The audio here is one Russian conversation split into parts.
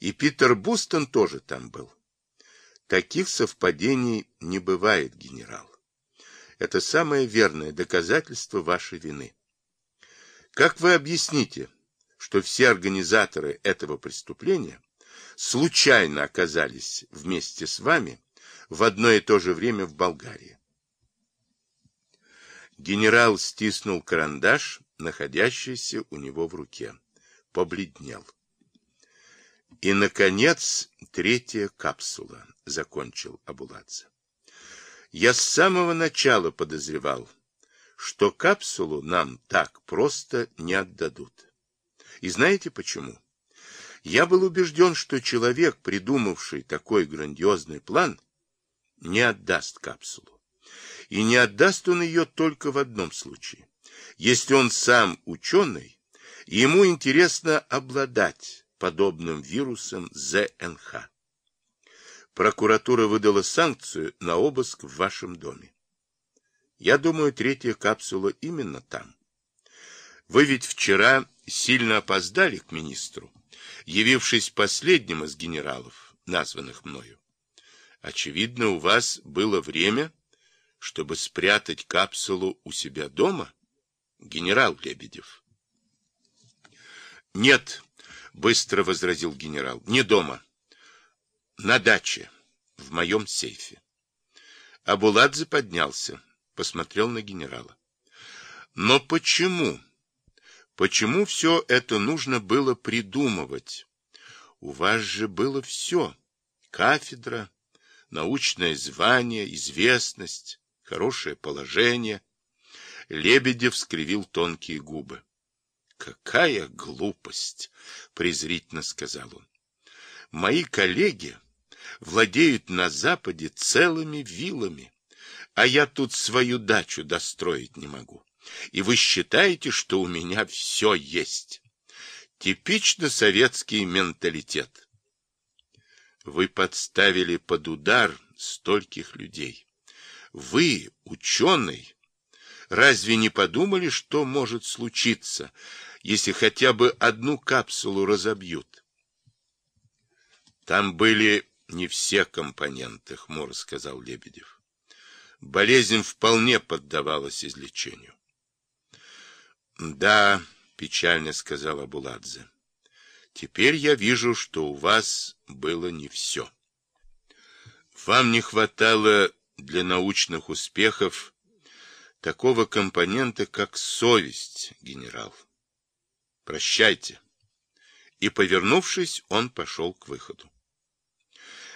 И Питер Бустон тоже там был. Таких совпадений не бывает, генерал. Это самое верное доказательство вашей вины. Как вы объясните, что все организаторы этого преступления случайно оказались вместе с вами в одно и то же время в Болгарии? Генерал стиснул карандаш, находящийся у него в руке. Побледнел. И, наконец, третья капсула, закончил Абуладзе. Я с самого начала подозревал, что капсулу нам так просто не отдадут. И знаете почему? Я был убежден, что человек, придумавший такой грандиозный план, не отдаст капсулу. И не отдаст он ее только в одном случае. Если он сам ученый, ему интересно обладать подобным вирусом ЗНХ. Прокуратура выдала санкцию на обыск в вашем доме. Я думаю, третья капсула именно там. Вы ведь вчера сильно опоздали к министру, явившись последним из генералов, названных мною. Очевидно, у вас было время, чтобы спрятать капсулу у себя дома, генерал Лебедев. Нет, быстро возразил генерал, не дома, на даче, в моем сейфе. Абуладзе поднялся, посмотрел на генерала. Но почему? Почему все это нужно было придумывать? У вас же было все. Кафедра, научное звание, известность, хорошее положение. Лебедев скривил тонкие губы. «Какая глупость!» — презрительно сказал он. «Мои коллеги владеют на Западе целыми вилами, а я тут свою дачу достроить не могу и вы считаете, что у меня все есть. Типично советский менталитет. Вы подставили под удар стольких людей. Вы, ученый, разве не подумали, что может случиться, если хотя бы одну капсулу разобьют? Там были не все компоненты, хмуро сказал Лебедев. Болезнь вполне поддавалась излечению. Да, печально сказала Буладзе. Теперь я вижу, что у вас было не все. Вам не хватало для научных успехов такого компонента, как совесть, генерал. Прощайте. И, повернувшись, он пошел к выходу.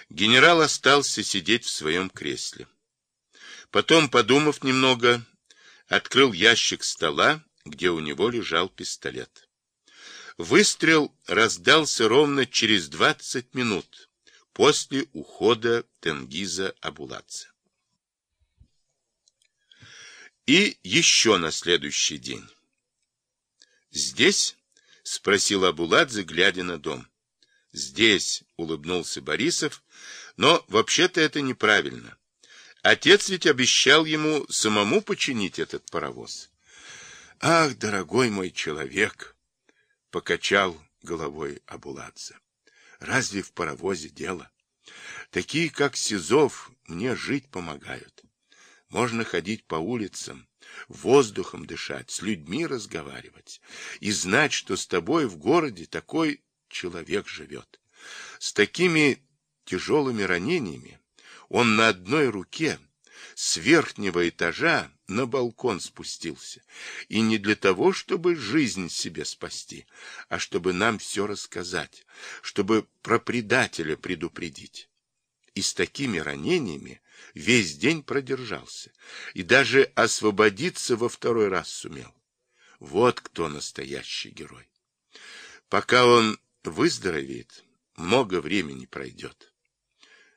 Генерал остался сидеть в своем кресле. Потом, подумав немного, открыл ящик стола где у него лежал пистолет. Выстрел раздался ровно через 20 минут после ухода Тенгиза Абуладзе. И еще на следующий день. «Здесь?» — спросил Абуладзе, глядя на дом. «Здесь», — улыбнулся Борисов, — «но вообще-то это неправильно. Отец ведь обещал ему самому починить этот паровоз». Ах, дорогой мой человек, покачал головой Абуладзе. Разве в паровозе дело? Такие, как Сизов, мне жить помогают. Можно ходить по улицам, воздухом дышать, с людьми разговаривать и знать, что с тобой в городе такой человек живет. С такими тяжелыми ранениями он на одной руке с верхнего этажа на балкон спустился. И не для того, чтобы жизнь себе спасти, а чтобы нам все рассказать, чтобы про предателя предупредить. И с такими ранениями весь день продержался, и даже освободиться во второй раз сумел. Вот кто настоящий герой. Пока он выздоровеет, много времени пройдет.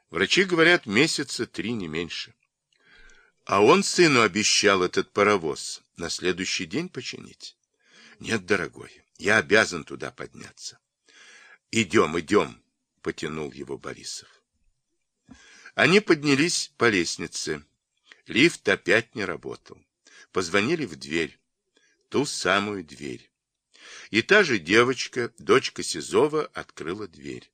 Врачи говорят, месяца три не меньше. А он сыну обещал этот паровоз на следующий день починить. Нет, дорогой, я обязан туда подняться. Идем, идем, потянул его Борисов. Они поднялись по лестнице. Лифт опять не работал. Позвонили в дверь. Ту самую дверь. И та же девочка, дочка Сизова, открыла дверь.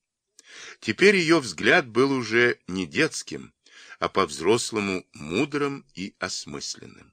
Теперь ее взгляд был уже не детским, а по-взрослому мудрым и осмысленным.